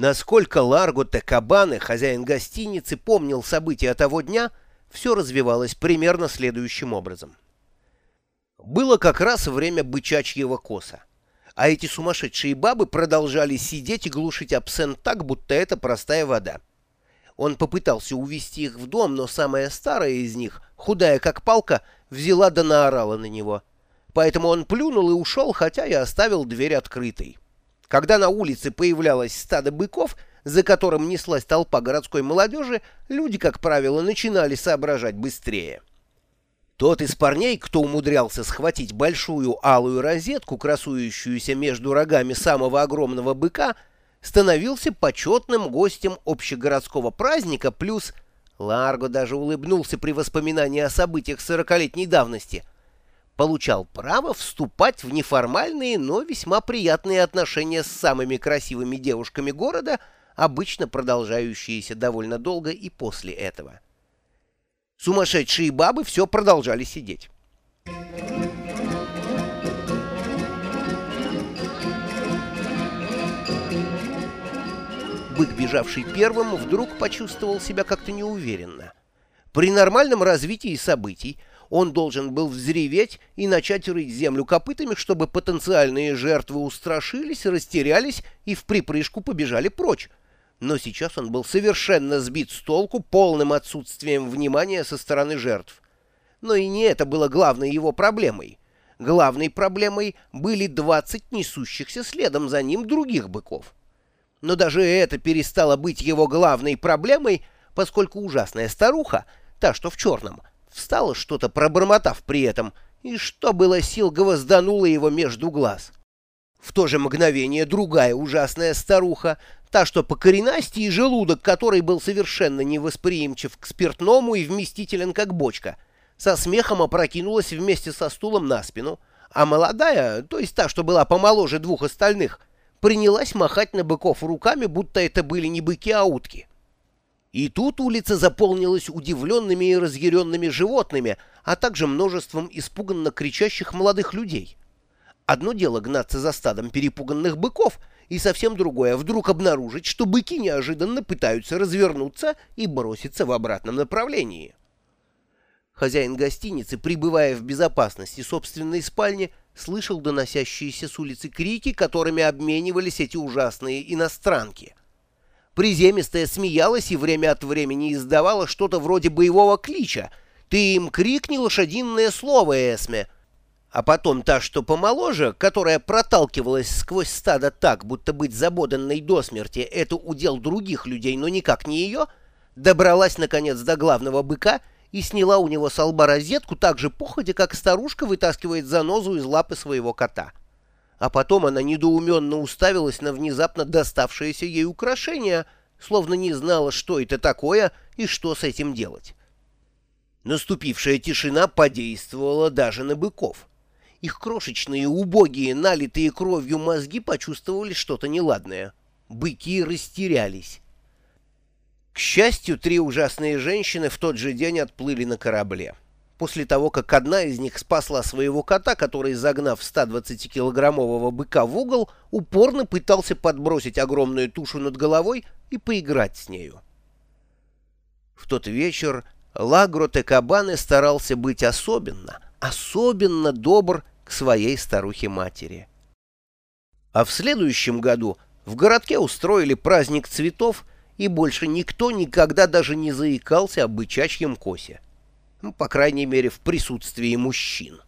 Насколько Ларго Текабане, хозяин гостиницы, помнил события того дня, все развивалось примерно следующим образом. Было как раз время бычачьего коса, а эти сумасшедшие бабы продолжали сидеть и глушить абсент так, будто это простая вода. Он попытался увести их в дом, но самая старая из них, худая как палка, взяла да наорала на него. Поэтому он плюнул и ушел, хотя и оставил дверь открытой. Когда на улице появлялось стадо быков, за которым неслась толпа городской молодежи, люди, как правило, начинали соображать быстрее. Тот из парней, кто умудрялся схватить большую алую розетку, красующуюся между рогами самого огромного быка, становился почетным гостем общегородского праздника, плюс Ларго даже улыбнулся при воспоминании о событиях сорокалетней давности — получал право вступать в неформальные, но весьма приятные отношения с самыми красивыми девушками города, обычно продолжающиеся довольно долго и после этого. Сумасшедшие бабы все продолжали сидеть. Бык, бежавший первым, вдруг почувствовал себя как-то неуверенно. При нормальном развитии событий он должен был взреветь и начать рыть землю копытами, чтобы потенциальные жертвы устрашились, растерялись и в припрыжку побежали прочь. Но сейчас он был совершенно сбит с толку полным отсутствием внимания со стороны жертв. Но и не это было главной его проблемой. Главной проблемой были 20 несущихся следом за ним других быков. Но даже это перестало быть его главной проблемой, поскольку ужасная старуха, та, что в черном, Встала что-то, пробормотав при этом, и что было сил гвозданула его между глаз. В то же мгновение другая ужасная старуха, та, что по коренасти и желудок, который был совершенно невосприимчив к спиртному и вместителен, как бочка, со смехом опрокинулась вместе со стулом на спину, а молодая, то есть та, что была помоложе двух остальных, принялась махать на быков руками, будто это были не быки, а утки. И тут улица заполнилась удивленными и разъяренными животными, а также множеством испуганно кричащих молодых людей. Одно дело гнаться за стадом перепуганных быков, и совсем другое — вдруг обнаружить, что быки неожиданно пытаются развернуться и броситься в обратном направлении. Хозяин гостиницы, пребывая в безопасности собственной спальни, слышал доносящиеся с улицы крики, которыми обменивались эти ужасные иностранки — Приземистая смеялась и время от времени издавала что-то вроде боевого клича. «Ты им крикни лошадиное слово, Эсме!» А потом та, что помоложе, которая проталкивалась сквозь стадо так, будто быть забоданной до смерти, это удел других людей, но никак не ее, добралась, наконец, до главного быка и сняла у него с лба розетку так же походя, как старушка вытаскивает занозу из лапы своего кота а потом она недоуменно уставилась на внезапно доставшееся ей украшение, словно не знала, что это такое и что с этим делать. Наступившая тишина подействовала даже на быков. Их крошечные, убогие, налитые кровью мозги почувствовали что-то неладное. Быки растерялись. К счастью, три ужасные женщины в тот же день отплыли на корабле после того, как одна из них спасла своего кота, который, загнав 120-килограммового быка в угол, упорно пытался подбросить огромную тушу над головой и поиграть с нею. В тот вечер Лагро Текабане старался быть особенно, особенно добр к своей старухе-матери. А в следующем году в городке устроили праздник цветов, и больше никто никогда даже не заикался об бычачьем косе. Ну, по крайней мере, в присутствии мужчин.